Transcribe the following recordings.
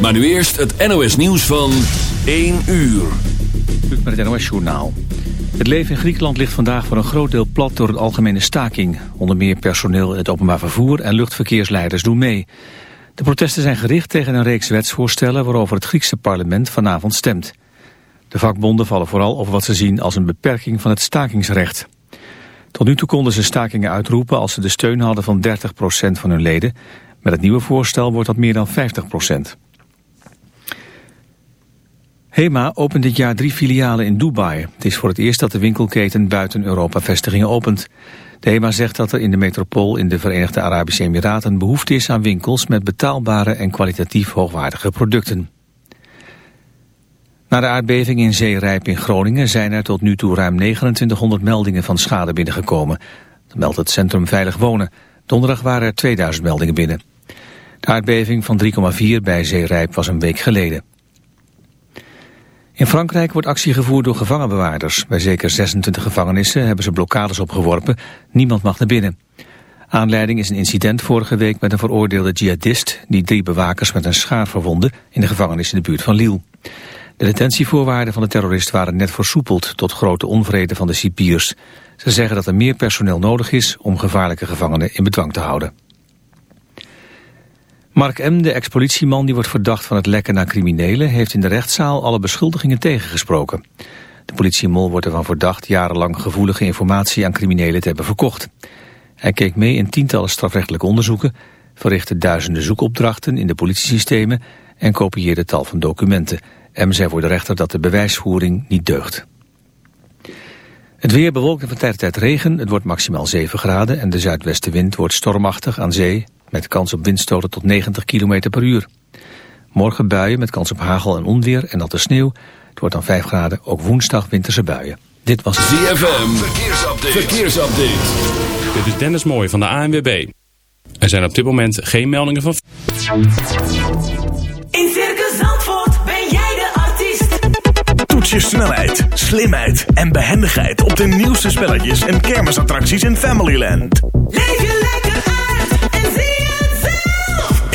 Maar nu eerst het NOS nieuws van 1 uur. Met het NOS Journaal. Het leven in Griekenland ligt vandaag voor een groot deel plat door een algemene staking. Onder meer personeel het openbaar vervoer en luchtverkeersleiders doen mee. De protesten zijn gericht tegen een reeks wetsvoorstellen waarover het Griekse parlement vanavond stemt. De vakbonden vallen vooral over wat ze zien als een beperking van het stakingsrecht. Tot nu toe konden ze stakingen uitroepen als ze de steun hadden van 30% van hun leden. Met het nieuwe voorstel wordt dat meer dan 50%. HEMA opent dit jaar drie filialen in Dubai. Het is voor het eerst dat de winkelketen buiten Europa vestigingen opent. De HEMA zegt dat er in de metropool in de Verenigde Arabische Emiraten behoefte is aan winkels met betaalbare en kwalitatief hoogwaardige producten. Na de aardbeving in Zeerijp in Groningen zijn er tot nu toe ruim 2900 meldingen van schade binnengekomen. Dat meldt het Centrum Veilig Wonen. Donderdag waren er 2000 meldingen binnen. De aardbeving van 3,4 bij Zeerijp was een week geleden. In Frankrijk wordt actie gevoerd door gevangenbewaarders. Bij zeker 26 gevangenissen hebben ze blokkades opgeworpen. Niemand mag naar binnen. Aanleiding is een incident vorige week met een veroordeelde jihadist... die drie bewakers met een schaar verwonde in de gevangenis in de buurt van Lille. De detentievoorwaarden van de terrorist waren net versoepeld... tot grote onvrede van de cipiers. Ze zeggen dat er meer personeel nodig is om gevaarlijke gevangenen in bedwang te houden. Mark M., de ex-politieman die wordt verdacht van het lekken naar criminelen... heeft in de rechtszaal alle beschuldigingen tegengesproken. De politiemol wordt ervan verdacht jarenlang gevoelige informatie aan criminelen te hebben verkocht. Hij keek mee in tientallen strafrechtelijke onderzoeken... verrichtte duizenden zoekopdrachten in de politiesystemen... en kopieerde tal van documenten. M zei voor de rechter dat de bewijsvoering niet deugt. Het weer bewolkt van tijd tot tijd regen. Het wordt maximaal 7 graden en de zuidwestenwind wordt stormachtig aan zee met kans op windstoten tot 90 km per uur. Morgen buien met kans op hagel en onweer en natte sneeuw. Het wordt dan 5 graden, ook woensdag winterse buien. Dit was ZFM, verkeersupdate. verkeersupdate. Dit is Dennis Mooij van de ANWB. Er zijn op dit moment geen meldingen van... In Circus Zandvoort ben jij de artiest. Toets je snelheid, slimheid en behendigheid op de nieuwste spelletjes en kermisattracties in Familyland. Leef je lekker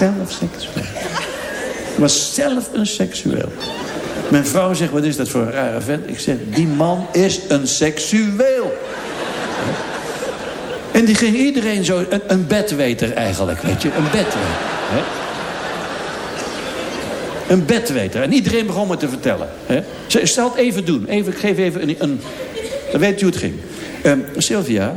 Zelf seksueel. Was zelf een seksueel. Mijn vrouw zegt, wat is dat voor een rare vent? Ik zeg, die man is een seksueel. En die ging iedereen zo... Een, een bedweter eigenlijk, weet je. Een bedweter. Een bedweter. En iedereen begon me te vertellen. Hè? Stel het even doen. Even, ik geef even een... een dan weet u hoe het ging. Ehm, Sylvia,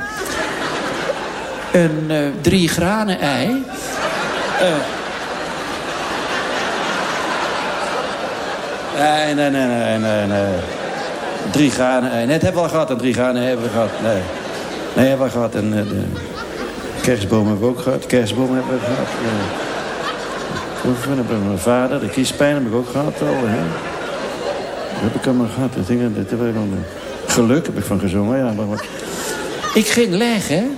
Een eh, drie granen ei. Nee, nee, nee, nee, nee, nee. Drie granen. ei. Nee, het hebben we al gehad. En drie granen hebben we gehad. Nee. Nee, hebben we gehad. En eh, de kerstboom hebben we ook gehad. Kerstboom hebben we gehad. We mijn vader. De kiespijn heb ik ook gehad al. Hè? Heb ik allemaal gehad. Dat dingen, dat heb ik eh, geluk heb ik van gezongen. Ja, maar. Ik ging leggen.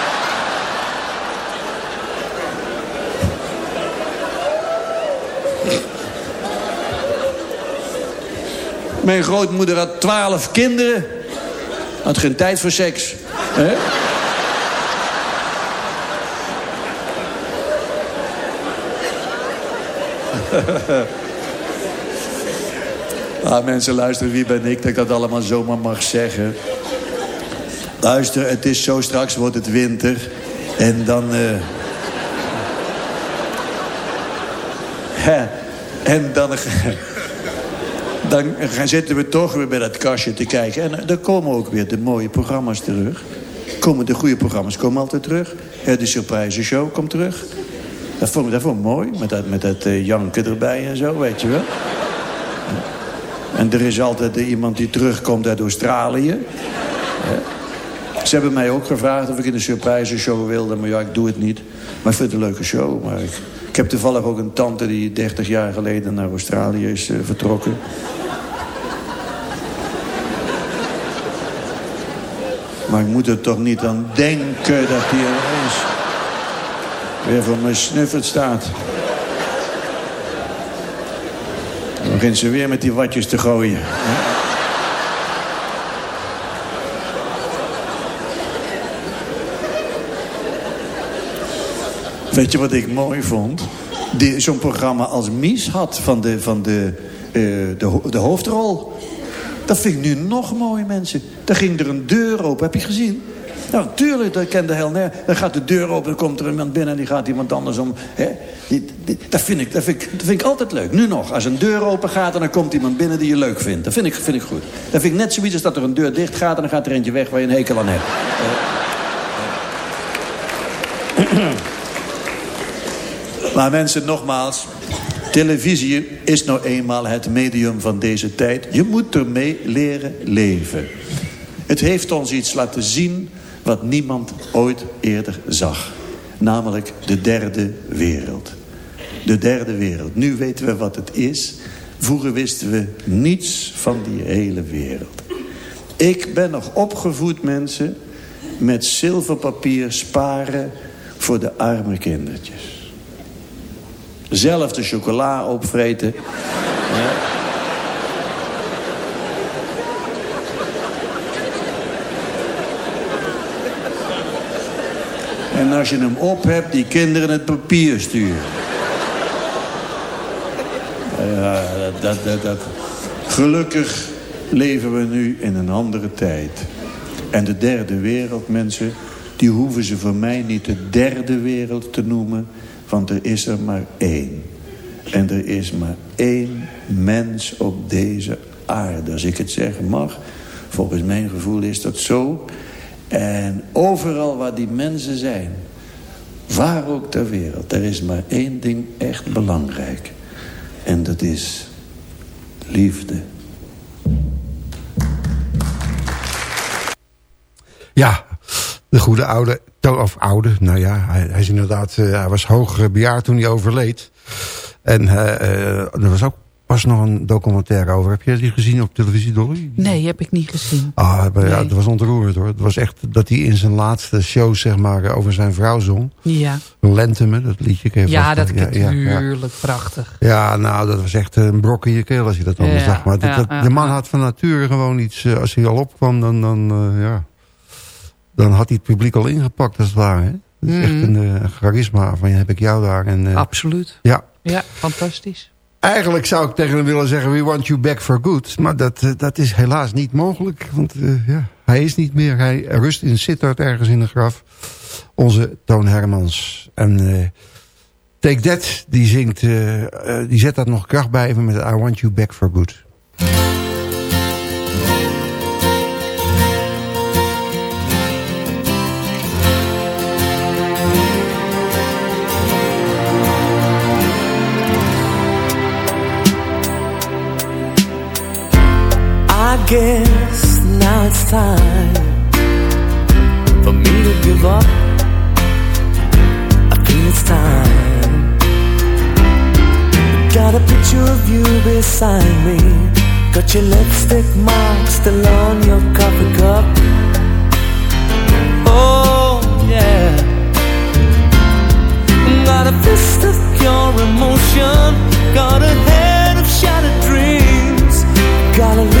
Mijn grootmoeder had twaalf kinderen. Had geen tijd voor seks. Hè? ah, mensen, luisteren, wie ben ik dat ik dat allemaal zomaar mag zeggen? Luister, het is zo, straks wordt het winter. En dan... eh, en dan... Dan zitten we toch weer bij dat kastje te kijken. En dan komen ook weer de mooie programma's terug. Komen de goede programma's komen altijd terug. Eh, De surprise show komt terug. Dat vond ik, dat vond ik mooi. Met dat, met dat eh, janken erbij en zo, weet je wel. En er is altijd eh, iemand die terugkomt uit Australië. Ze hebben mij ook gevraagd of ik in de surprise show wilde. Maar ja, ik doe het niet. Maar ik vind het een leuke show. Maar ik, ik heb toevallig ook een tante die 30 jaar geleden naar Australië is eh, vertrokken. Maar ik moet er toch niet aan denken dat hij ineens weer voor mijn snuffert staat. Dan begint ze weer met die watjes te gooien. Weet je wat ik mooi vond? Zo'n programma als Mies had van de, van de, eh, de, de hoofdrol. Dat vind ik nu nog mooi, mensen. Daar ging er een deur open, heb je gezien? Nou, tuurlijk, dat kent de hel neer. Dan gaat de deur open, dan komt er iemand binnen... en die gaat iemand anders om... Hè? Dat, vind ik, dat, vind ik, dat vind ik altijd leuk. Nu nog, als een deur open gaat... en dan komt iemand binnen die je leuk vindt. Dat vind ik, vind ik goed. Dat vind ik net zoiets als dat er een deur dicht gaat... en dan gaat er eentje weg waar je een hekel aan hebt. Maar mensen, nogmaals... Televisie is nou eenmaal het medium van deze tijd. Je moet ermee leren leven. Het heeft ons iets laten zien wat niemand ooit eerder zag. Namelijk de derde wereld. De derde wereld. Nu weten we wat het is. Vroeger wisten we niets van die hele wereld. Ik ben nog opgevoed, mensen... met zilverpapier sparen voor de arme kindertjes. Zelf de chocola opvreten. Ja. En als je hem op hebt, die kinderen het papier sturen. Ja, dat, dat, dat, dat. Gelukkig leven we nu in een andere tijd. En de derde wereld, mensen... die hoeven ze voor mij niet de derde wereld te noemen... want er is er maar één. En er is maar één mens op deze aarde. Als ik het zeggen mag, volgens mijn gevoel is dat zo. En overal waar die mensen zijn... waar ook ter wereld... er is maar één ding echt belangrijk... En dat is liefde. Ja, de goede oude, of oude, nou ja, hij, hij is inderdaad, eh, hij was hoog eh, bejaard toen hij overleed. En eh, er was ook pas nog een documentaire over. Heb je die gezien op televisie, Dolly? Nee, heb ik niet gezien. Ah, maar ja, Nee. dat was ontroerend hoor. Het was echt dat hij in zijn laatste show, zeg maar, over zijn vrouw zong. Ja, Lente me, dat liedje. ja dat ja, ja. tuurlijk prachtig. Ja, nou, dat was echt een brok in je keel als je dat Ja, zag. Maar dat, de man had van nature gewoon iets... als hij al opkwam, dan, dan, ja, dan had hij het publiek al ingepakt, als het ware. Hè? Dat is echt Mhm. een eh, charisma van, heb ik jou daar. En, eh, Absoluut. ja, Ja, fantastisch. eigenlijk zou ik tegen hem willen zeggen... we want you back for good. Maar dat, eh, dat is helaas niet mogelijk. Want eh, ja, hij is niet meer. Hij rust in Sittard ergens in een graf. Onze Toon Hermans. En... eh, Take That, die zingt, die zet dat nog kracht bij even met I Want You Back For Good. Guess now it's time for me to give up. I think it's time. Got a picture of you beside me. Got your lipstick mark still on your coffee cup. Oh, yeah. Got a fist of pure emotion. Got a head of shattered dreams. Got a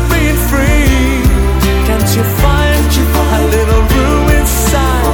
you find a little room inside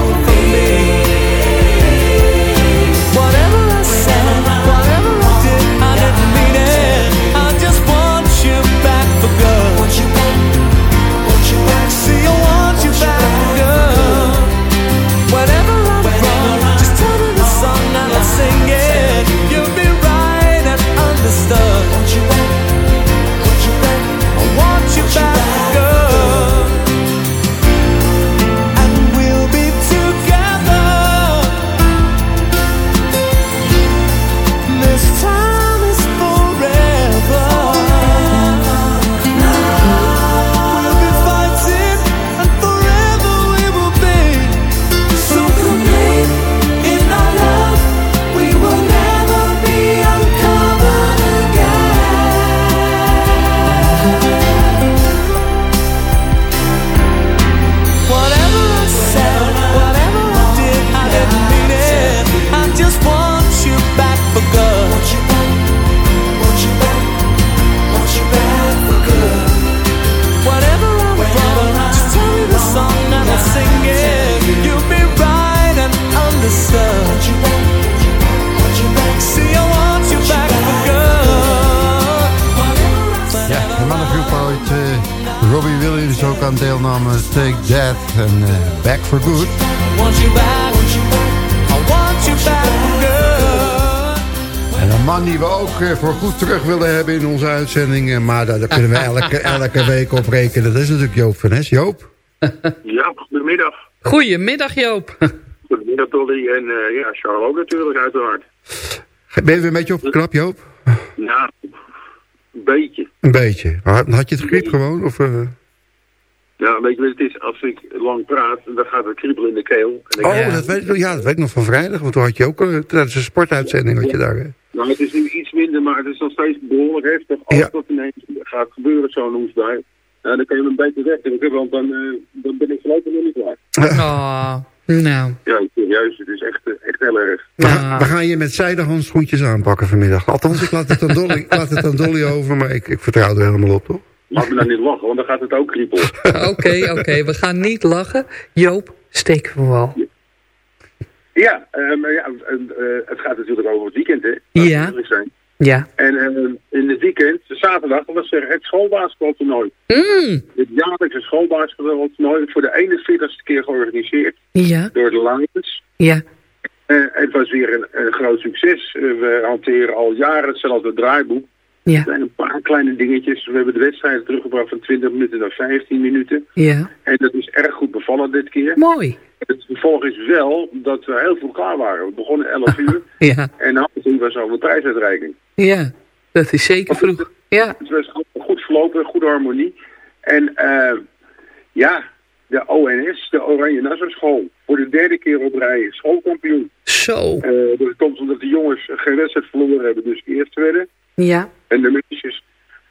for good. En een man die we ook eh, voor goed terug willen hebben in onze uitzending. eh, Maar daar, daar kunnen we elke, elke week op rekenen. Dat is natuurlijk Joop van Nes. Joop? Ja, goedemiddag. Goedemiddag Joop. Goedemiddag Dolly en eh, ja, Charles ook natuurlijk uiteraard. Ben je weer een beetje opgeknapt, Joop? Ja, een beetje. Een beetje. Had had je het griep gewoon? Of, eh? Ja, weet je wat het is? Als ik lang praat, dan gaat het kriebelen in de keel. En ik- Oh, dat weet, ik nog- ja, dat weet ik nog van vrijdag. Want toen had je ook eh, tijdens een sportuitzending had je daar. hè? Nou, het is nu iets minder, maar het is nog steeds behoorlijk heftig. Als Ja. dat ineens gaat gebeuren, zo'n hoestbui, nou, dan kan je hem beter wegdrukken, want dan, eh, dan ben ik voorlopig nog niet klaar. Oh, nou. Ja, serieus, het is echt, eh, echt heel erg. We, gaan, we gaan je met zijde handschoentjes aanpakken vanmiddag. Althans, ik laat het aan Dolly, laat het aan Dolly over, maar ik, ik vertrouw er helemaal op, toch? Laat me nou niet lachen, want dan gaat het ook kriebelen. Oké, oké. We gaan niet lachen. Joop, steek van wal. Ja, eh, maar ja, eh, eh, het gaat natuurlijk over het weekend, hè. Ja. zijn. Ja. En eh, in het weekend, zaterdag, was er het schoolbasketbaltoernooi. Mm. Het jaarlijkse schoolbasketbaltoernooi voor de 41ste keer georganiseerd Ja. door de Lions. Ja. Het was weer een, een groot succes. We hanteren al jaren hetzelfde draaiboek. Ja. Er zijn een paar kleine dingetjes. We hebben de wedstrijd teruggebracht van 20 minuten naar 15 minuten. Ja. En dat is erg goed bevallen dit keer. Mooi. Het gevolg is wel dat we heel vroeg klaar waren. We begonnen 11 uur. Ja. En half uur was over prijsuitreiking. Ja. Dat is zeker vroeg. Ja. Het was goed verlopen, goede harmonie. En eh, ja, de ONS, de Oranje Nassau School, voor de derde keer op rij schoolkampioen. Zo. Eh, dat komt omdat de jongens geen wedstrijd verloren hebben, dus eerst werden. Ja. En de meisjes,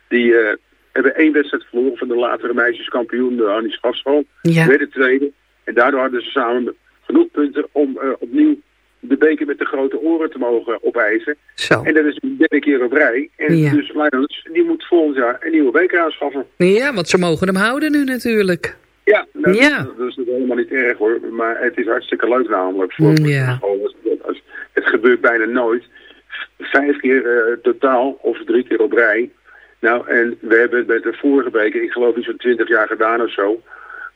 die eh, hebben één wedstrijd verloren van de latere meisjeskampioen, de Annie Schafschool. Ja. Werden tweede. En daardoor hadden ze samen genoeg punten om eh, opnieuw de beker met de grote oren te mogen opeisen. Zo. En dat is de derde keer op rij. En Ja. dus Lions, die moet volgend jaar een nieuwe beker aanschaffen. Ja, want ze mogen hem houden nu natuurlijk. Ja, dat, Ja. dat is helemaal niet erg hoor. Maar het is hartstikke leuk namelijk. Voor Mm, ja. de Het gebeurt bijna nooit. Vijf keer eh, totaal of drie keer op rij. Nou, en we hebben het met de vorige beker, ik geloof iets van twintig jaar gedaan of zo.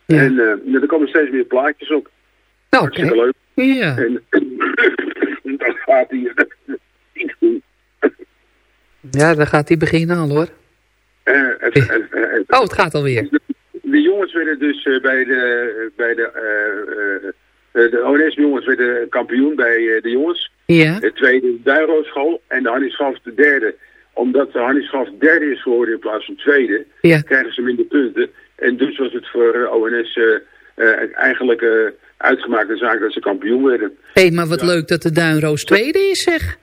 Ja. En eh, er komen steeds meer plaatjes op. Oké. Hartstikke leuk. Ja. En, dat gaat hij eh, niet goed. Ja, dan gaat hij beginnen al hoor. Eh, het- het- het- Oh, het gaat alweer. De jongens werden dus eh, bij de, bij de, eh, eh, de ONS jongens werden kampioen bij eh, de jongens. Ja. De tweede school en de Hannie Schaf de derde. Omdat de Hannie Schaf derde is geworden in plaats van tweede, Ja. krijgen ze minder punten. En dus was het voor eh, ONS eh, eh, eigenlijk eh, uitgemaakte zaak dat ze kampioen werden. Hé, maar wat leuk dat de Duinroos tweede is zeg.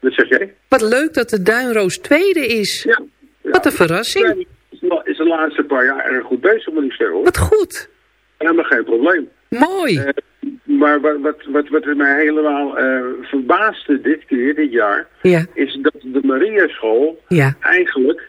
Wat zeg jij? Wat leuk dat de Duinroos tweede is. Ja. Wat een verrassing. Is de laatste paar jaar erg goed bezig, moet ik zeggen. Hoor. Wat goed. Helemaal geen probleem. Mooi. Maar wat, wat, wat, wat mij helemaal eh, verbaasde dit keer, dit jaar, Ja. is dat de Maria School Ja. eigenlijk,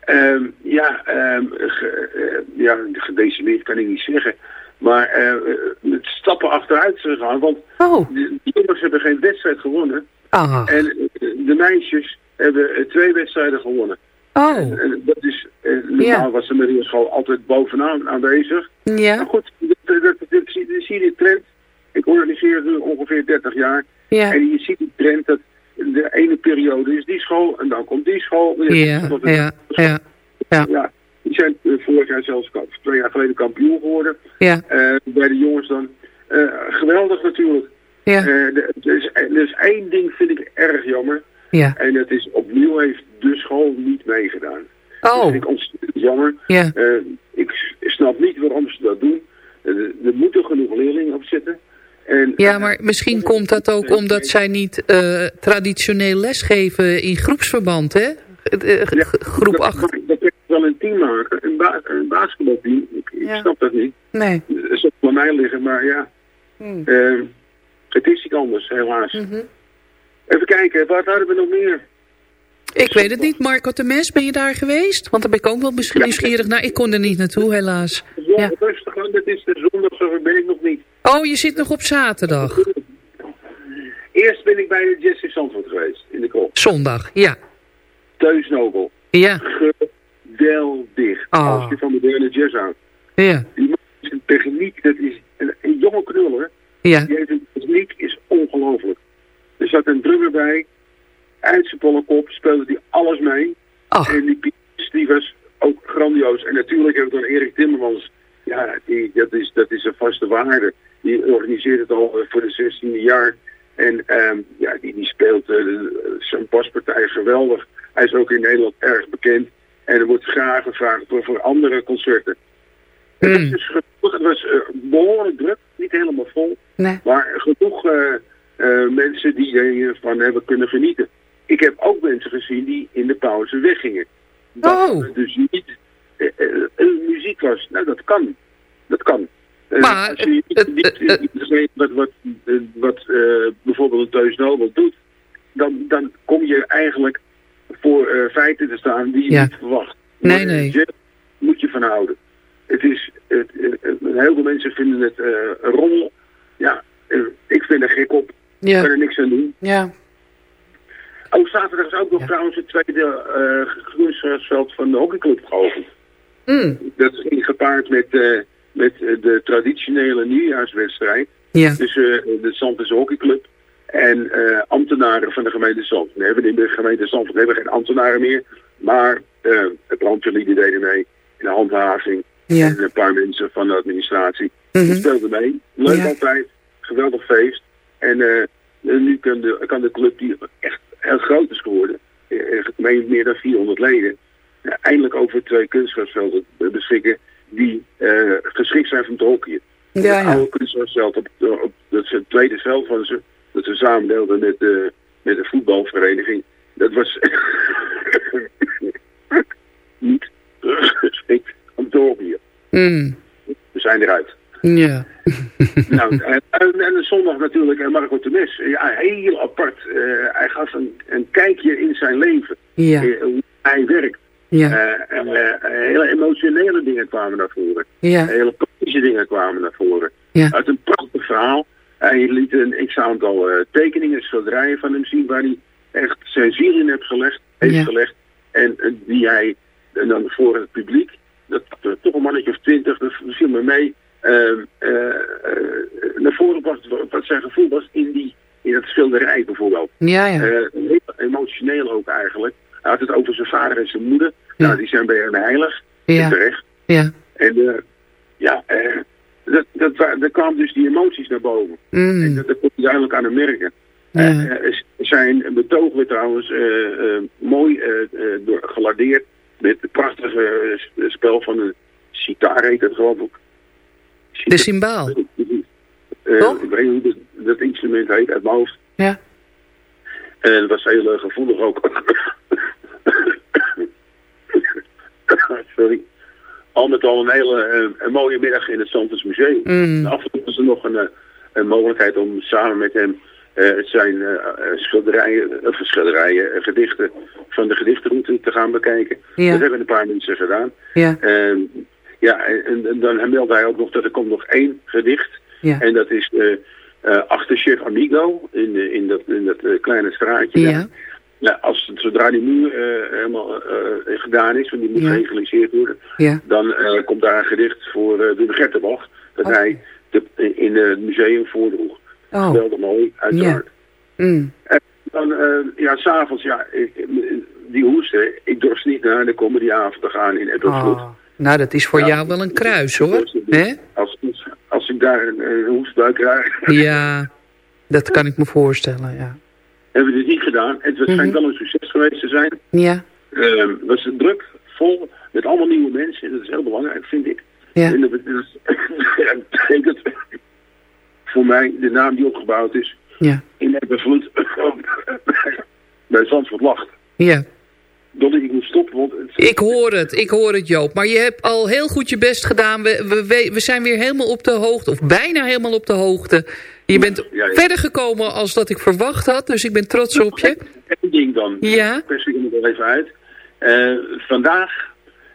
ehm, ja, ehm, ge, eh, ja, gedecimeerd kan ik niet zeggen, maar eh, met stappen achteruit is gegaan, want Oh. de, de jongens hebben geen wedstrijd gewonnen Ah. en de meisjes hebben twee wedstrijden gewonnen. Oh. En dat is, normaal Ja. was de Maria School altijd bovenaan aanwezig. Maar Ja. goed, dat, dat, dat, zie je die trend. Ik organiseer het nu ongeveer 30 jaar. Ja. En je ziet die trend dat de ene periode is die school en dan komt die school. Ja. Ja. Ja. Ja. Ja, die zijn eh, vorig jaar zelfs twee jaar geleden kampioen geworden. Ja. Eh, bij de jongens dan. Eh, geweldig natuurlijk. Ja. Er, is, er is één ding vind ik erg jammer. Ja. En dat is opnieuw heeft de school niet meegedaan. Dat Oh. vind ik ontzettend jammer. Ja. Ik snap niet waarom ze dat doen. Er moeten genoeg leerlingen op zitten. En, Ja, maar misschien komt dat ook omdat zij niet eh, traditioneel lesgeven in groepsverband, hè? Eh, Ja, Groep dat, 8. Dat, dat kan je wel een team maken, een, ba een basketbalteam. Ik, ik Ja. snap dat niet. Nee. Dat zal bij mij liggen, maar ja. Hmm. eh, het is niet anders, helaas. Mhm. Even kijken, wat hadden we nog meer? Ik weet het niet. Marco Temes, ben je daar geweest? Want daar ben ik ook wel Ja. nieuwsgierig naar. Ik kon er niet naartoe, helaas. Ja, Ja. rustig aan, dat is de zondag, zover ben ik nog niet. Oh, je zit nog op zaterdag. Eerst ben ik bij de Jesse Zandvoort geweest, in de krop. Zondag, ja. Teus Nobel. Ja. Geweldig. Ah. Als je van moderne jazz houdt. Ja. Die man is een techniek, dat is een, een jonge knuller. Ja. Die heeft een techniek, is ongelooflijk. Er zat een drummer bij, uit zijn bolle kop speelde hij alles mee. En die pianist, die was ook grandioos. En natuurlijk heb ik dan Erik Timmermans. Ja, die, dat, is, dat is een vaste waarde. Die organiseert het al eh, voor de 16e jaar. En ehm, ja, die, die speelt eh, zijn paspartij geweldig. Hij is ook in Nederland erg bekend. En er wordt graag gevraagd voor, voor andere concerten. Het was, dus genoeg, het was eh, behoorlijk druk, niet helemaal vol. Nee. Maar genoeg mensen die ervan hebben kunnen genieten. Ik heb ook mensen gezien die in de pauze weggingen. Dat het dus niet muziek was. Nou, dat kan. Dat kan. Eh, Maar als je niet, niet, niet begreep wat, wat, eh, wat eh, bijvoorbeeld Teus Nobel doet, dan, dan kom je eigenlijk voor eh, feiten te staan die je Ja. niet verwacht. Nee, nee. eh, moet je van houden. Het is, het, het- heel veel mensen vinden het eh, een rommel. Ja, eh, ik vind er gek op. Ja. Ik kan er niks aan doen. Ja. Oh, zaterdag is ook nog trouwens het tweede uh, groensveld van de hockeyclub geopend. Mm. Dat ging gepaard met, eh, met eh, de traditionele nieuwjaarswedstrijd Ja. tussen eh, de Zandvoortse hockeyclub en eh, ambtenaren van de gemeente Zandvoort. We hebben in de gemeente Zandvoort hebben geen ambtenaren meer, maar de brandweerlieden deden mee in de handhaving Ja. en een paar mensen van de administratie. Die speelden mee. Leuk Ja. altijd, geweldig feest. En nu kan de, kan de club die echt heel groot is geworden, meer, dan 400 leden, eindelijk over twee kunstgrasvelden beschikken die eh, geschikt zijn te hockeyen. Ja, het ja. oude kunstgrasveld, op, op, dat is het tweede veld van ze, dat ze samen deelden met, de met de voetbalvereniging. Dat was niet geschikt om te. Mm. We zijn eruit. Ja. nou, en, en, en de zondag natuurlijk eh, Marco Temes. Ja, heel apart. Eh, hij gaf een, een kijkje in zijn leven. Ja. Eh, hoe hij werkt. Ja. En eh, hele emotionele dingen kwamen naar voren. Ja. Hele praktische dingen kwamen naar voren. Ja. Uit een prachtig verhaal. Hij liet een x-aantal eh, tekeningen, schilderijen van hem zien... waar hij echt zijn ziel in heeft gelegd. Heeft Ja. gelegd en die hij en dan voor het publiek... Dat, dat toch een mannetje of twintig, dat viel me mee... eh, eh, eh, naar voren bracht wat- wat zijn gevoel was in, die, in dat schilderij bijvoorbeeld. Ja, ja. Heel emotioneel ook eigenlijk. Hij had het over zijn vader en zijn moeder. Nou, die zijn bij hem heilig. Ja. Terecht. Ja. En eh, ja, eh, dat, dat, er kwamen dus die emoties naar boven. Mm. En dat, dat kon je duidelijk aan hem merken. Ja. Eh, zijn betoog werd trouwens mooi door, gelardeerd met het prachtige sp- spel van een citaar heet het geloof ik. De cymbaal. Eh, ik weet niet hoe dat, dat instrument heet uit mijn hoofd. Ja. En dat was heel gevoelig ook. Sorry. Al met al een hele eh, een mooie middag in het Santos Museum. Mm. Af en toe was er nog een, eh, een mogelijkheid om samen met hem eh, zijn schilderijen, of schilderijen, gedichten van de gedichtenroute te gaan bekijken. Ja. Dat hebben een paar mensen gedaan. Ja. Ehm, ja, en, en dan meldde hij ook nog dat er komt nog één gedicht. Ja. En dat is eh, achter Chef Amigo in, in dat, in dat kleine straatje. Ja. Ja, als, zodra die muur eh, helemaal eh, gedaan is, want die moet Ja. geëgaliseerd worden, Ja. dan eh, komt daar een gedicht voor Wim Gertenbach, dat hij de, in het museum voordroeg. Oh. Geweldig mooi, uiteraard. Mm. En dan, ja, s'avonds, ja, ik, die hoesten, ik dorst niet naar de comedyavond te gaan in Edwardvloed. Oh. Nou, dat is voor Ja. jou wel een kruis, hoor. Hè? Als, als ik daar een, een hoestbuik krijg, Ja, dat kan ik me voorstellen, ja. Hebben we dit niet gedaan. Het Mhm. schijnt wel een succes geweest te zijn. Ja. Ehm, het was druk, vol, met allemaal nieuwe mensen. Dat is heel belangrijk, vind ik. Ja. En dat bet- dat betekent voor mij de naam die opgebouwd is Ja. in Ebbenvloed bij Zandvoort lacht. Ja. Dat ik moet stoppen, want het, Ik hoor het, ik hoor het Joop. Maar je hebt al heel goed je best gedaan. We, we, we zijn weer helemaal op de hoogte, of bijna helemaal op de hoogte. Je bent Ja, ja. verder gekomen als dat ik verwacht had, dus ik ben trots op je. Eén ding dan. Ja. Pers ik er even uit. Eh, vandaag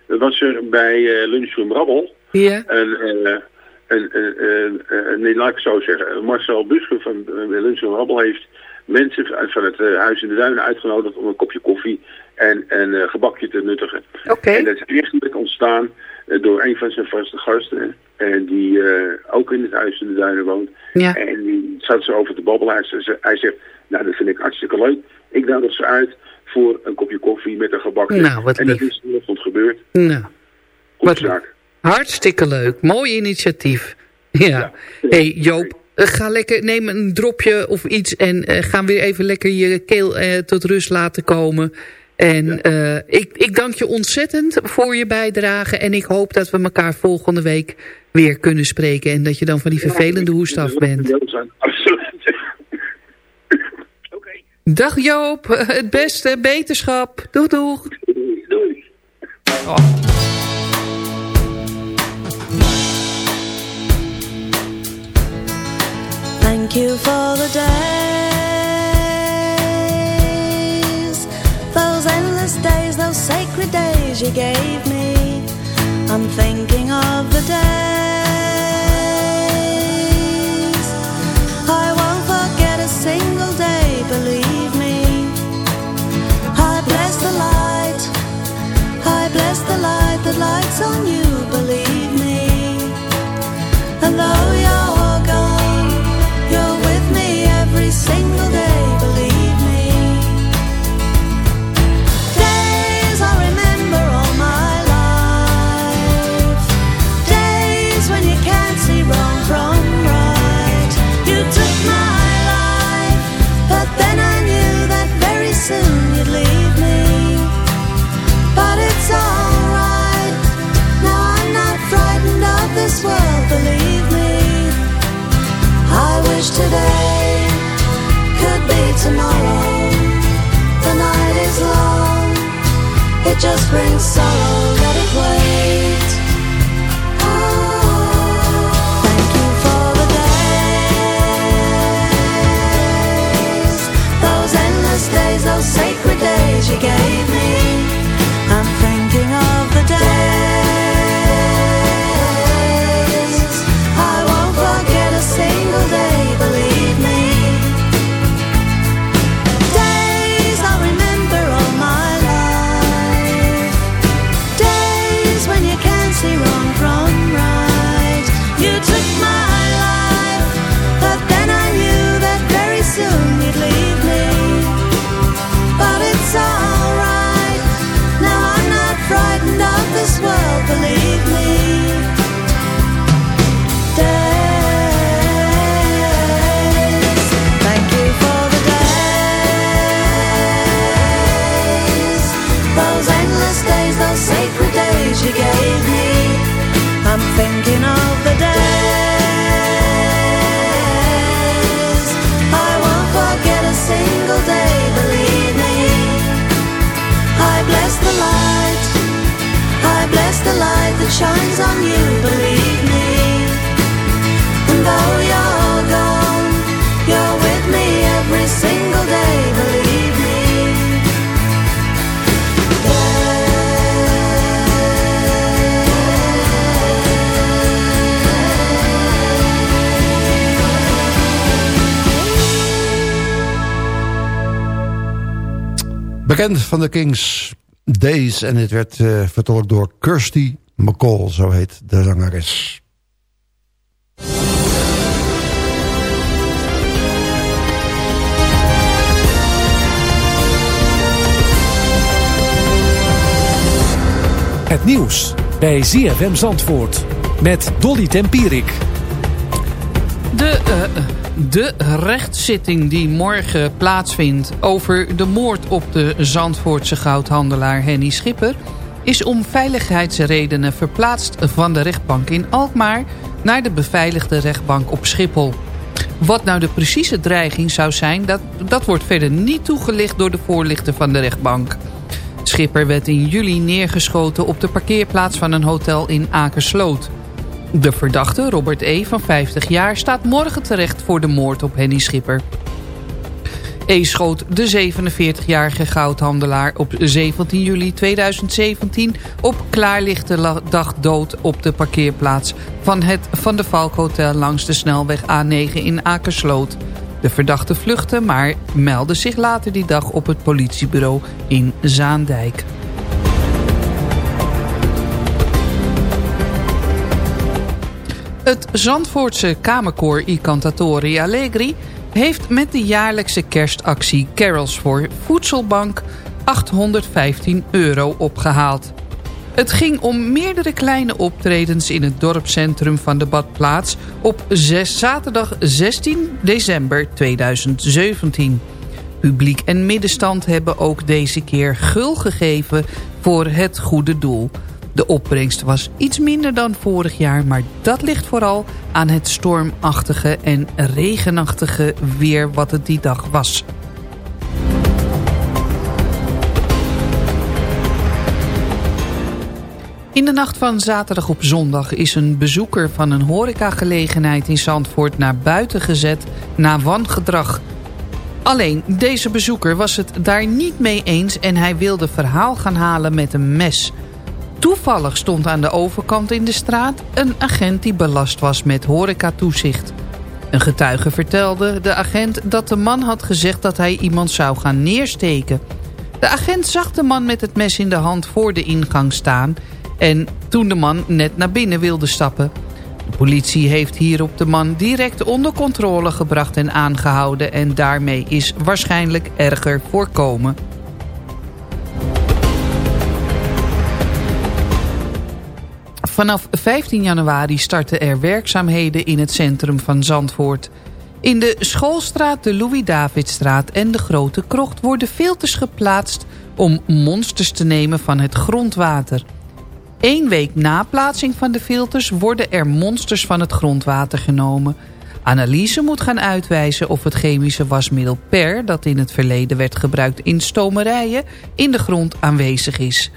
was er bij eh Lunchroom Rabbel Ja. een, eh, een, een, een, een- nee, laat ik het zo zeggen. Marcel Buske van uh, Lunchroom Rabbel heeft mensen van het Huis in de Duinen uitgenodigd om een kopje koffie en een gebakje te nuttigen. Oké. En dat is eigenlijk ontstaan door een van zijn vaste gasten. En die eh, ook in het huis in de duinen woont. Ja. En die zat ze over te babbelen. Hij, ze- hij zegt, nou dat vind ik hartstikke leuk. Ik nodig ze uit voor een kopje koffie met een gebakje. Nou, wat en dat is vanochtend gebeurd. Nou, Goede zaak. hartstikke leuk. Mooi initiatief. Ja. hey, Joop, eh, ga lekker, neem een dropje of iets... en eh, ga weer even lekker je keel eh, tot rust laten komen... En eh, ik, ik dank je ontzettend voor je bijdrage. En ik hoop dat we elkaar volgende week weer kunnen spreken. En dat je dan van die vervelende hoest af bent. Absoluut. Dag Joop, het beste, beterschap. Doeg doeg. Doei. Thank you for the days, those sacred days you gave me. I'm thinking of the days. I won't forget a single day, believe me. I bless the light, I bless the light that lights on you, wish today could be tomorrow. The night is long, it just brings sorrow. Let it wait. Van de Kings Days. En dit werd eh, vertolkt door Kirsty McCall, zo heet de zangeres. Het nieuws bij ZFM Zandvoort met Dolly Tempierik. De, eh, de rechtszitting die morgen plaatsvindt over de moord op de Zandvoortse goudhandelaar Henny Schipper... is om veiligheidsredenen verplaatst van de rechtbank in Alkmaar... naar de beveiligde rechtbank op Schiphol. Wat nou de precieze dreiging zou zijn, dat, dat wordt verder niet toegelicht door de voorlichter van de rechtbank. Schipper werd in juli neergeschoten op de parkeerplaats van een hotel in Akersloot. De verdachte, Robert E. van 50 jaar, staat morgen terecht voor de moord op Henny Schipper. E. schoot de 47-jarige goudhandelaar op 17 juli 2017 op klaarlichte la- dag dood op de parkeerplaats van het Van de Valk Hotel langs de snelweg A9 in Akersloot. De verdachte vluchtte, maar meldde zich later die dag op het politiebureau in Zaandijk. Het Zandvoortse kamerkoor I Cantatori Allegri... heeft met de jaarlijkse kerstactie Carols voor Voedselbank... 815 euro opgehaald. Het ging om meerdere kleine optredens in het dorpscentrum van de badplaats... op zaterdag 16 december 2017. Publiek en middenstand hebben ook deze keer gul gegeven voor het goede doel... De opbrengst was iets minder dan vorig jaar... maar dat ligt vooral aan het stormachtige en regenachtige weer wat het die dag was. In de nacht van zaterdag op zondag is een bezoeker van een horecagelegenheid in Zandvoort naar buiten gezet na wangedrag. Alleen, deze bezoeker was het daar niet mee eens en hij wilde verhaal gaan halen met een mes... Toevallig stond aan de overkant in de straat een agent die belast was met horecatoezicht. Een getuige vertelde de agent dat de man had gezegd dat hij iemand zou gaan neersteken. De agent zag de man met het mes in de hand voor de ingang staan... en toen de man net naar binnen wilde stappen. De politie heeft hierop de man direct onder controle gebracht en aangehouden... en daarmee is waarschijnlijk erger voorkomen. Vanaf 15 januari starten er werkzaamheden in het centrum van Zandvoort. In de Schoolstraat, de Louis-Davidstraat en de Grote Krocht worden filters geplaatst om monsters te nemen van het grondwater. Eén week na plaatsing van de filters worden er monsters van het grondwater genomen. Analyse moet gaan uitwijzen of het chemische wasmiddel PER... dat in het verleden werd gebruikt in stomerijen, in de grond aanwezig is...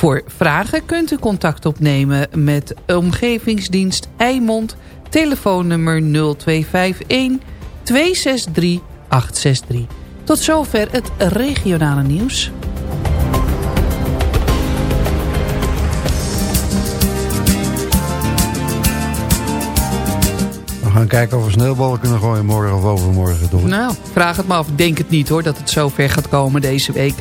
Voor vragen kunt u contact opnemen met Omgevingsdienst Eimond, telefoonnummer 0251 263 863. Tot zover het regionale nieuws. We gaan kijken of we sneeuwballen kunnen gooien morgen of overmorgen. Door. Nou, vraag het maar af. Ik denk het niet hoor dat het zover gaat komen deze week.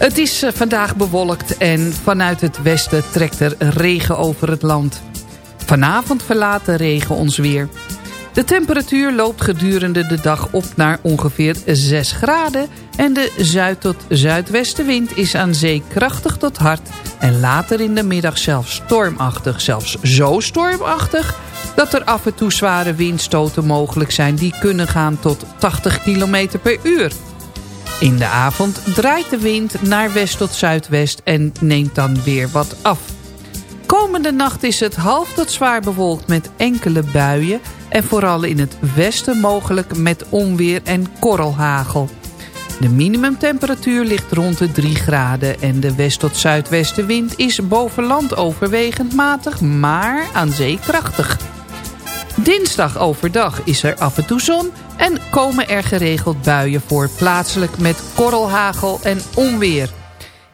Het is eh, vandaag bewolkt en vanuit het westen trekt er regen over het land. Vanavond verlaat de regen ons weer. De temperatuur loopt gedurende de dag op naar ongeveer 6 graden... en de zuid- tot zuidwestenwind is aan zee krachtig tot hard... en later in de middag zelfs stormachtig. Zelfs zo stormachtig dat er af en toe zware windstoten mogelijk zijn... die kunnen gaan tot 80 km per uur. In de avond draait de wind naar west tot zuidwest en neemt dan weer wat af. Komende nacht is het half tot zwaar bewolkt met enkele buien... en vooral in het westen mogelijk met onweer en korrelhagel. De minimumtemperatuur ligt rond de 3 graden... en de west tot zuidwestenwind is boven land overwegend matig... maar aan zee krachtig. Dinsdag overdag is er af en toe zon en komen er geregeld buien voor plaatselijk met korrelhagel en onweer.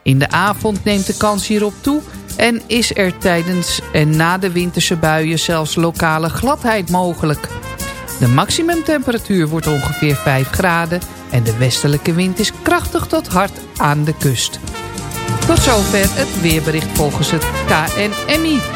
In de avond neemt de kans hierop toe en is er tijdens en na de winterse buien zelfs lokale gladheid mogelijk. De maximumtemperatuur wordt ongeveer 5 graden en de westelijke wind is krachtig tot hard aan de kust. Tot zover het weerbericht volgens het KNMI.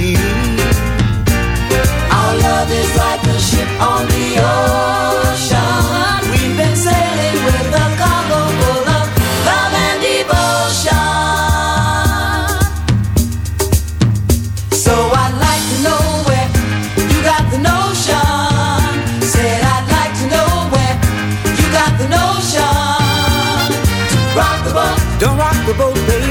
love is like a ship on the ocean. We've been sailing with a cargo full of love and devotion. So I'd like to know where you got the notion. Said I'd like to know where you got the notion. To rock the boat. Don't rock the boat, baby.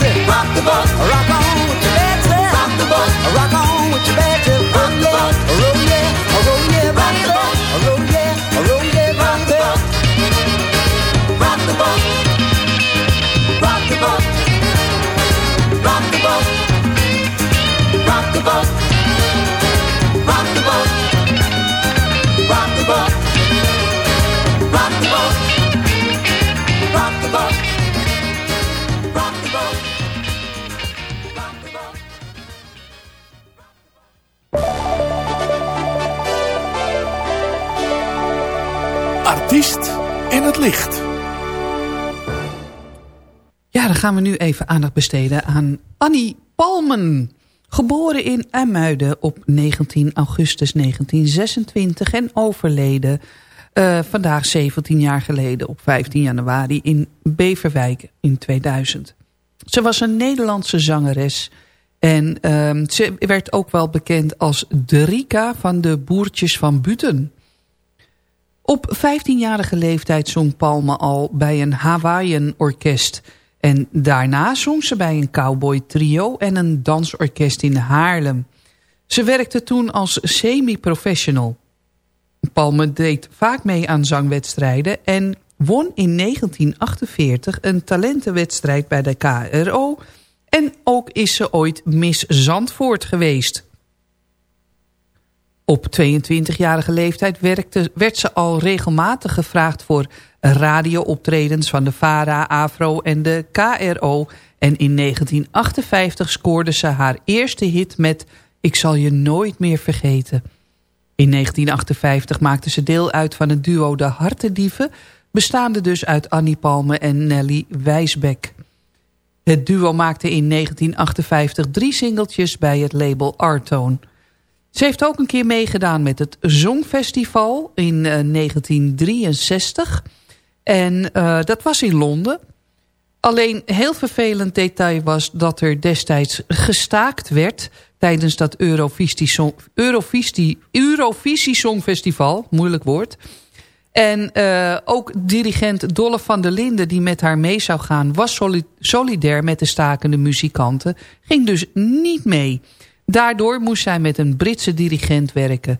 Rock the boat, gaan we nu even aandacht besteden aan Annie Palmen. Geboren in Emuiden op 19 augustus 1926 en overleden eh, vandaag 17 jaar geleden op 15 januari in Beverwijk in 2000. Ze was een Nederlandse zangeres en ehm, ze werd ook wel bekend als de Rika van de Boertjes van Buten. Op 15-jarige leeftijd zong Palme al bij een Hawaiian orkest. En daarna zong ze bij een cowboy trio en een dansorkest in Haarlem. Ze werkte toen als semi-professional. Palme deed vaak mee aan zangwedstrijden en won in 1948 een talentenwedstrijd bij de KRO... en ook is ze ooit Miss Zandvoort geweest. Op 22-jarige leeftijd werd ze al regelmatig gevraagd voor radiooptredens van de VARA, AFRO en de KRO. En in 1958 scoorde ze haar eerste hit met Ik zal je nooit meer vergeten. In 1958 maakte ze deel uit van het duo De Hartendieven... bestaande dus uit Annie Palme en Nelly Wijsbeck. Het duo maakte in 1958 drie singeltjes bij het label Artone... Ze heeft ook een keer meegedaan met het Songfestival in uh, 1963. En uh, dat was in Londen. Alleen heel vervelend detail was dat er destijds gestaakt werd... tijdens dat Eurovisie, Eurovisie, Songfestival, moeilijk woord... En uh, ook dirigent Dolle van der Linden, die met haar mee zou gaan... was solidair met de stakende muzikanten, ging dus niet mee... Daardoor moest zij met een Britse dirigent werken.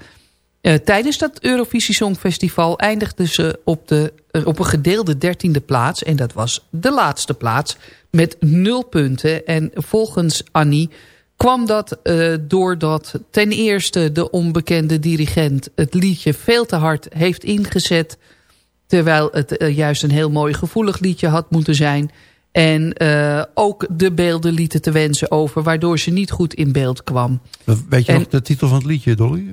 Uh, tijdens dat Eurovisie Songfestival eindigde ze op, de, uh, op een gedeelde dertiende plaats. En dat was de laatste plaats met nul punten. En volgens Annie kwam dat uh, doordat ten eerste de onbekende dirigent het liedje veel te hard heeft ingezet. Terwijl het juist een heel mooi gevoelig liedje had moeten zijn... En uh, ook de beelden lieten te wensen over, waardoor ze niet goed in beeld kwam. Weet je en, nog de titel van het liedje, Dolly?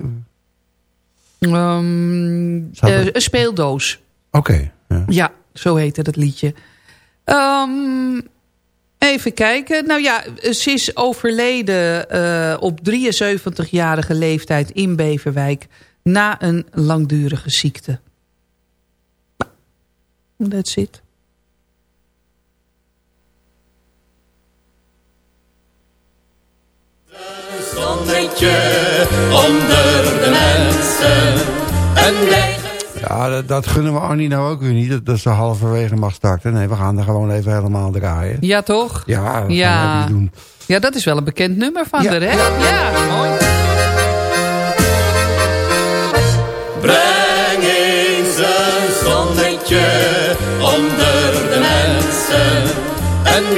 Um, uh, een speeldoos. Oké. Okay, ja. ja. zo heette dat liedje. Um, even kijken. Nou ja, ze is overleden uh, op 73-jarige leeftijd in Beverwijk... na een langdurige ziekte. That's it. Zonnetje onder de mensen. Een Ja, dat, dat gunnen we Annie nou ook weer niet. Dat, dat ze halverwege mag starten. Nee, we gaan er gewoon even helemaal draaien. Ja, toch? Ja, dat Ja. gaan we doen. Ja, dat is wel een bekend nummer van Ja. haar, hè? Ja, mooi. Breng eens een zonnetje onder de mensen. Een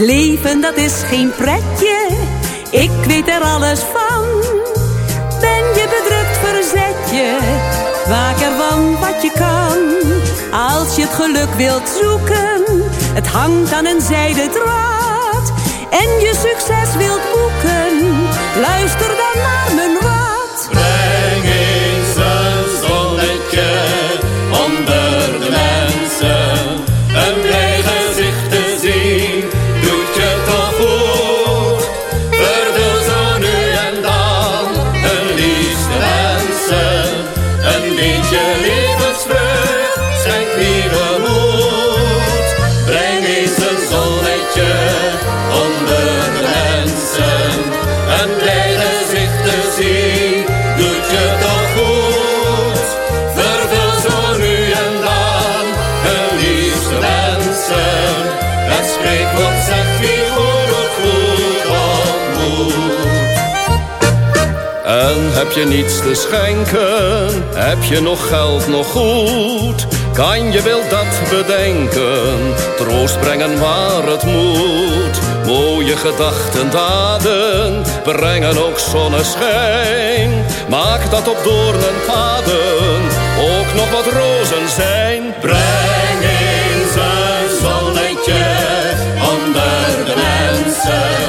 Leven dat is geen pretje, ik weet er alles van. Ben je bedrukt, verzet je, waak ervan wat je kan. Als je het geluk wilt zoeken, het hangt aan een zijden draad. En je succes wilt boeken, luister dan naar mijn heb je niets te schenken? Heb je nog geld, nog goed? Kan je wil dat bedenken? Troost brengen waar het moet. Mooie gedachten, daden brengen ook zonneschijn. Maak dat op doornen paden ook nog wat rozen zijn. Breng eens een zonnetje onder de mensen.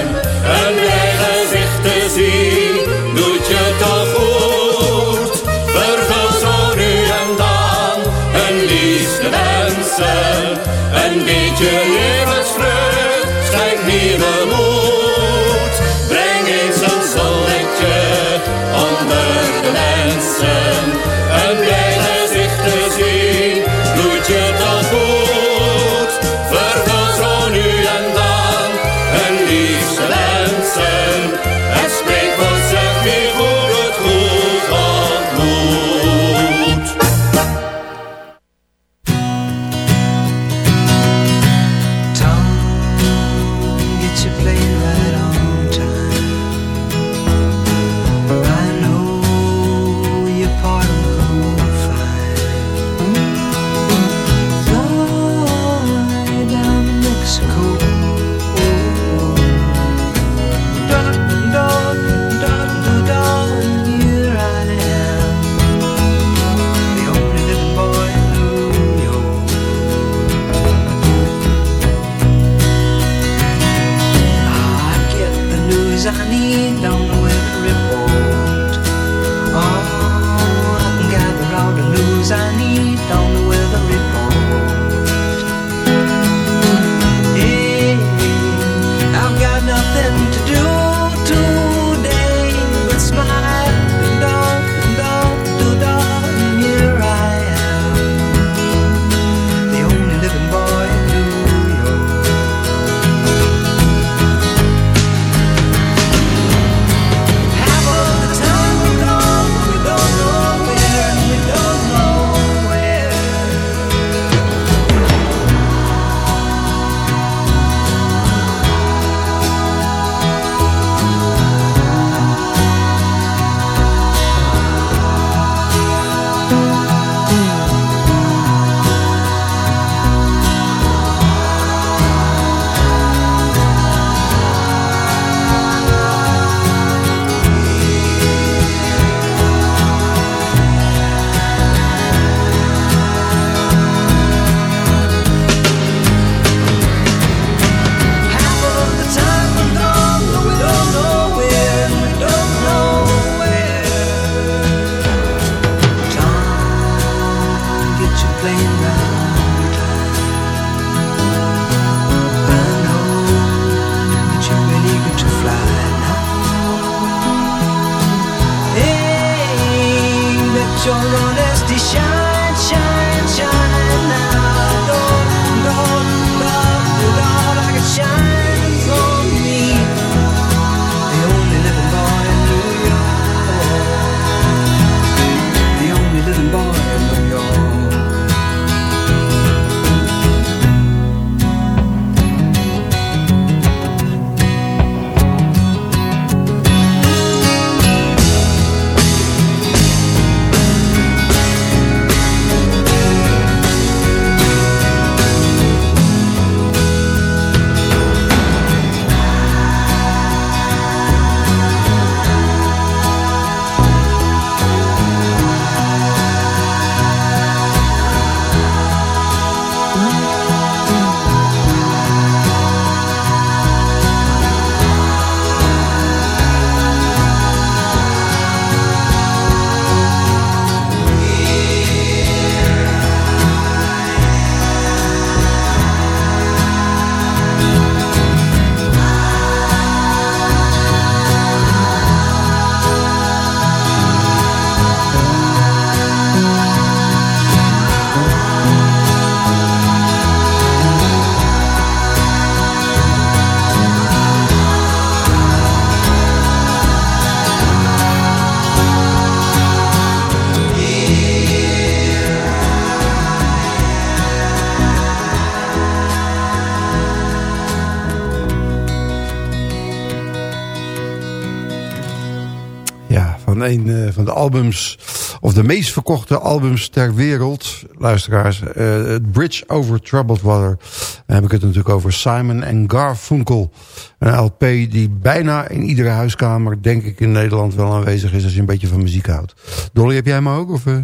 Albums, of de meest verkochte albums ter wereld, luisteraars. het Bridge Over Troubled Water. Dan heb ik het natuurlijk over Simon en Garfunkel. Een LP die bijna in iedere huiskamer, denk ik, in Nederland wel aanwezig is als je een beetje van muziek houdt. Dolly, heb jij hem ook? Of, eh?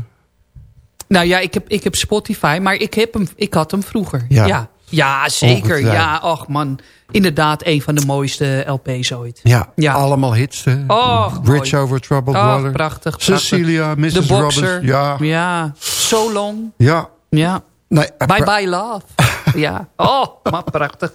Nou ja, ik heb, ik heb Spotify, maar ik, heb hem, ik had hem vroeger. Ja. Ja, ja. zeker. Ja, ach man. Inderdaad, een van de mooiste LP's ooit. Ja, Ja. allemaal hits. hè? Oh, Bridge mooi. Over Troubled Oh, Water. prachtig, Cecilia, Mrs. Boxer. Robbins. Ja, Ja, So Long. ja. Ja. Nee, eh, Bye Bye Love. ja. Oh, maar prachtig.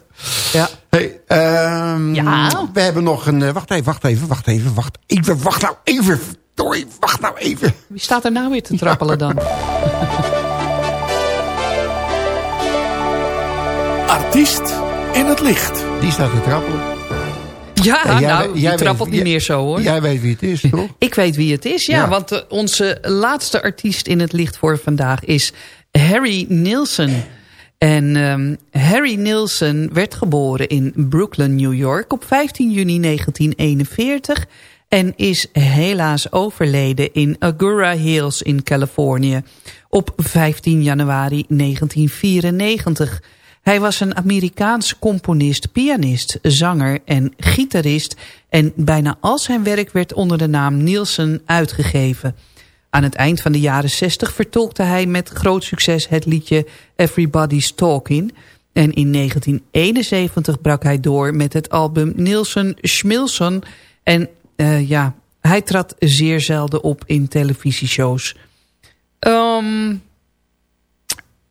Ja. Hey, ehm, Ja? we hebben nog een... eh, wacht even, wacht even, wacht even, wacht even, wacht nou even. Doei, wacht nou even. Wie staat er nou weer te trappelen dan? Artiest in het licht. Die staat te trappelen. Ja, jij nou, jij trappelt weet- niet jij- meer zo hoor. Jij weet wie het is, toch? Ik weet wie het is, ja. Ja. Want eh, onze laatste artiest in het licht voor vandaag is Harry Nilsson. En ehm, Harry Nilsson werd geboren in Brooklyn, New York op 15 juni 1941... en is helaas overleden in Agoura Hills in Californië op 15 januari 1994... Hij was een Amerikaans componist, pianist, zanger en gitarist... en bijna al zijn werk werd onder de naam Nielsen uitgegeven. Aan het eind van de jaren 60 vertolkte hij met groot succes het liedje Everybody's Talking... en in 1971 brak hij door met het album Nielsen Schmilson... en eh, ja, hij trad zeer zelden op in televisieshows... Ehm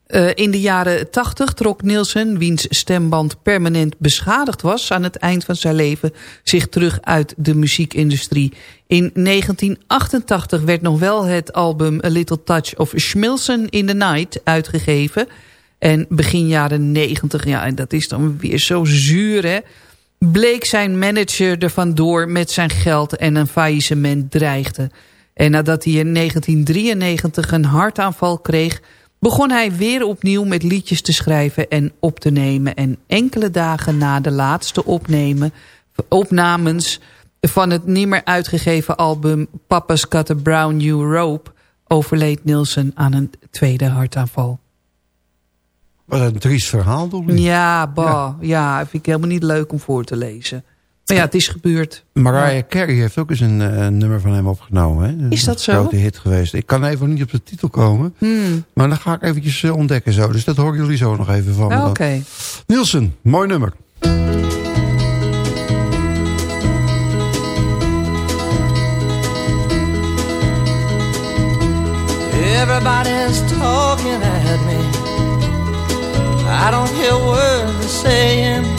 uh, in de jaren 80 trok Nielsen, wiens stemband permanent beschadigd was... aan het eind van zijn leven, zich terug uit de muziekindustrie. In 1988 werd nog wel het album A Little Touch of Schmilson in the Night uitgegeven. En begin jaren 90, ja, en dat is dan weer zo zuur, hè... bleek zijn manager er vandoor met zijn geld en een faillissement dreigde. En nadat hij in 1993 een hartaanval kreeg begon hij weer opnieuw met liedjes te schrijven en op te nemen. En enkele dagen na de laatste opnemen, opnames van het niet meer uitgegeven album Papa's Got a Brown New Rope... overleed Nielsen aan een tweede hartaanval. Wat een triest verhaal, toch? Ja, bah, ja. ja, vind ik helemaal niet leuk om voor te lezen. Maar ja, het is gebeurd. Mariah Carey heeft ook eens een uh, nummer van hem opgenomen. Hè? Is dat zo? Een grote hit geweest. Ik kan even niet op de titel komen. Hmm. Maar dan ga ik eventjes uh, ontdekken zo. Dus dat horen jullie zo nog even van me. Oké. Okay. Nielsen, mooi nummer. Everybody's talking at I don't hear words they're saying,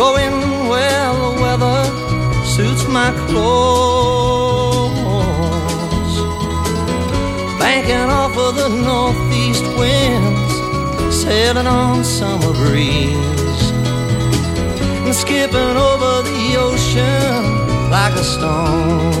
Going where the weather suits my clothes. Banking off of the northeast winds, sailing on summer breeze. And skipping over the ocean like a stone.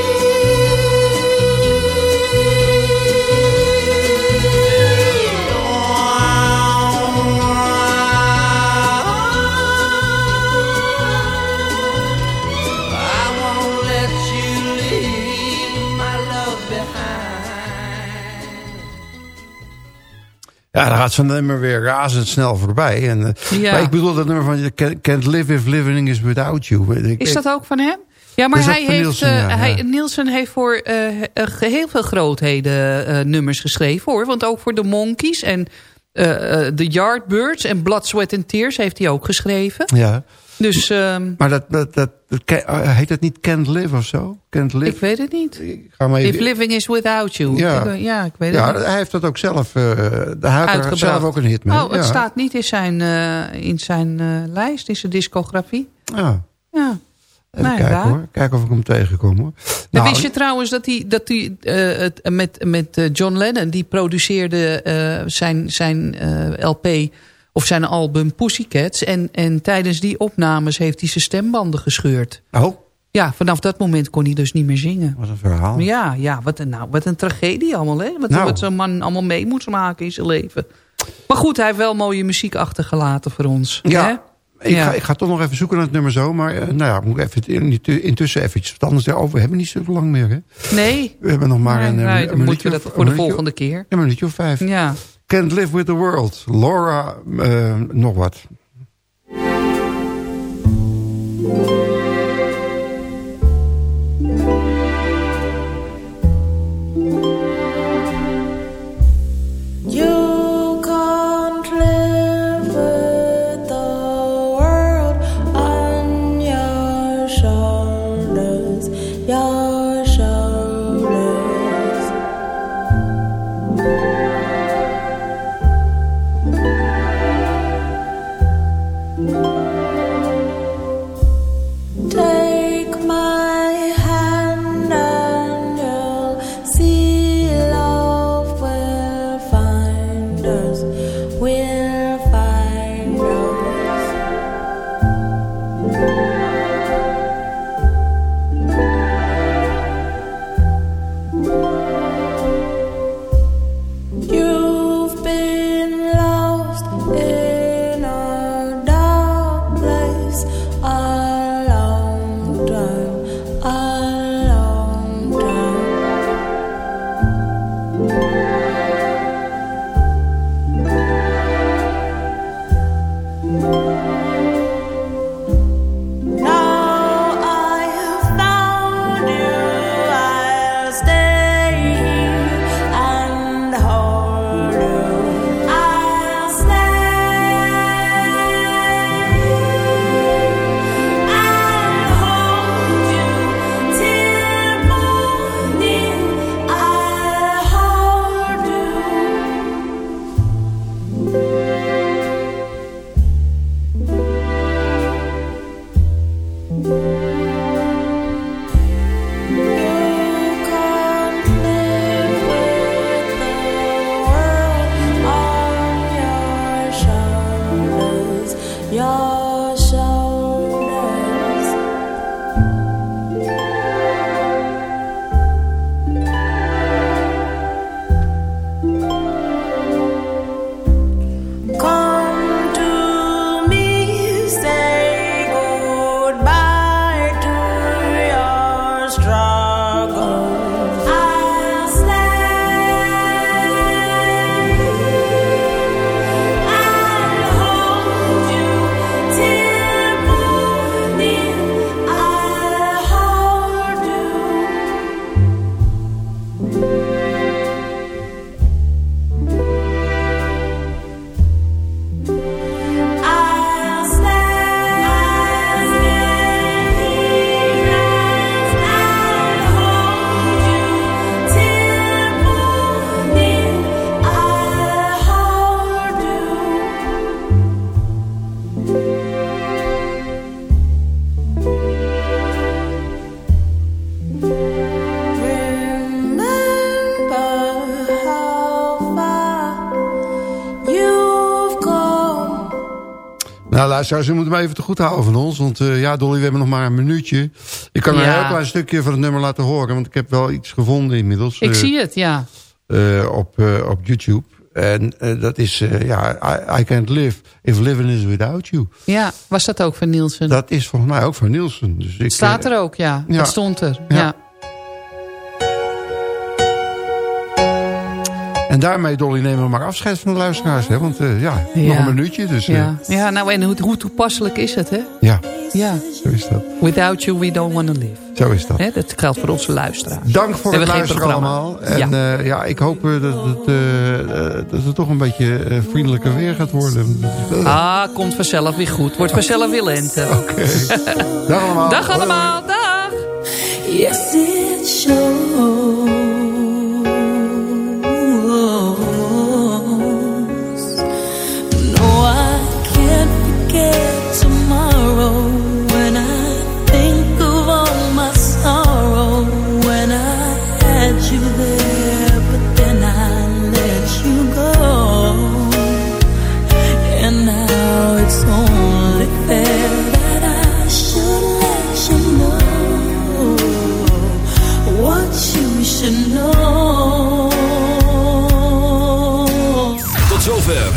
Ja, dan gaat zo'n nummer weer razendsnel voorbij. En, eh, Ja. Maar ik bedoel dat nummer van je can't, can't live if living is without you. Ik- Is dat ook van hem? Ja, maar hij heeft, Nielsen, eh, hij, ja. Nielsen heeft voor eh, heel veel grootheden nummers geschreven. hoor. Want ook voor de Monkeys en de Yardbirds en Blood, Sweat and Tears heeft hij ook geschreven. Ja. Dus ehm, Maar dat, dat, dat, eh, heet dat niet Can't Live of zo? Can't Live? ik weet het niet. Ga maar even- If living is without you. Ja. Ik, ja, ik weet ja, het niet. hij heeft dat ook zelf. eh hij heeft zelf ook een hit mee. Oh, het ja. staat niet in zijn, eh, in zijn lijst, in zijn discografie. Ja. Ja. Even ja, kijken daar. hoor. Kijken of ik hem tegenkom hoor. Nou, wist je trouwens dat hij, dat hij het, met, met John Lennon... die produceerde zijn, zijn LP of zijn album Pussycats... En, en tijdens die opnames heeft hij zijn stembanden gescheurd. Oh, Ja, vanaf dat moment kon hij dus niet meer zingen. wat een verhaal. Ja, ja wat, een, nou, wat een tragedie allemaal. Hè? Wat, Nou. wat zo'n man allemaal mee moet maken in zijn leven. Maar goed, hij heeft wel mooie muziek achtergelaten voor ons. Ja, hè? Ik, Ja. ga, ik ga toch nog even zoeken naar het nummer zo. Maar eh, nou ja, moet ik even in- intussen eventjes. Want anders, oh, we hebben niet zo lang meer. Hè? Nee. We hebben nog maar Nee, een, eh, nee, een dan minuutje moeten we dat voor de volgende keer. Een minuutje of vijf. Ja. Can't live with the world. Laura, eh, nog wat. Nou, luisteraars, u moet hem even te goed houden van ons. Want eh, ja, Dolly, we hebben nog maar een minuutje. Ik kan een Ja. heel klein stukje van het nummer laten horen. Want ik heb wel iets gevonden inmiddels. Ik eh, zie het, ja. eh, op, op YouTube. En dat is, ja, I, I Can't Live If Living Is Without You. Ja, was dat ook van Nielsen? Dat is volgens mij ook van Nielsen. Dus ik, Staat er ook, ja. ja. Dat stond er. Ja. Ja. En daarmee, Dolly, nemen we maar afscheid van de luisteraars. Hè? Want eh, ja, nog Ja. een minuutje. Dus eh, Ja. ja, nou en hoe, hoe toepasselijk is het, hè? ja, Ja. zo is dat. Without you, we don't want to live. Zo is dat. Hè, dat geldt voor onze luisteraars. Dank voor het luisteren allemaal. En Ja. ja, ja ik hoop eh, dat het, eh, eh, dat het toch een beetje eh, vriendelijker weer gaat worden. Ah, komt vanzelf weer goed. Wordt vanzelf weer lente. Oké. Dag allemaal. Dag allemaal, dag. Yes, it shows.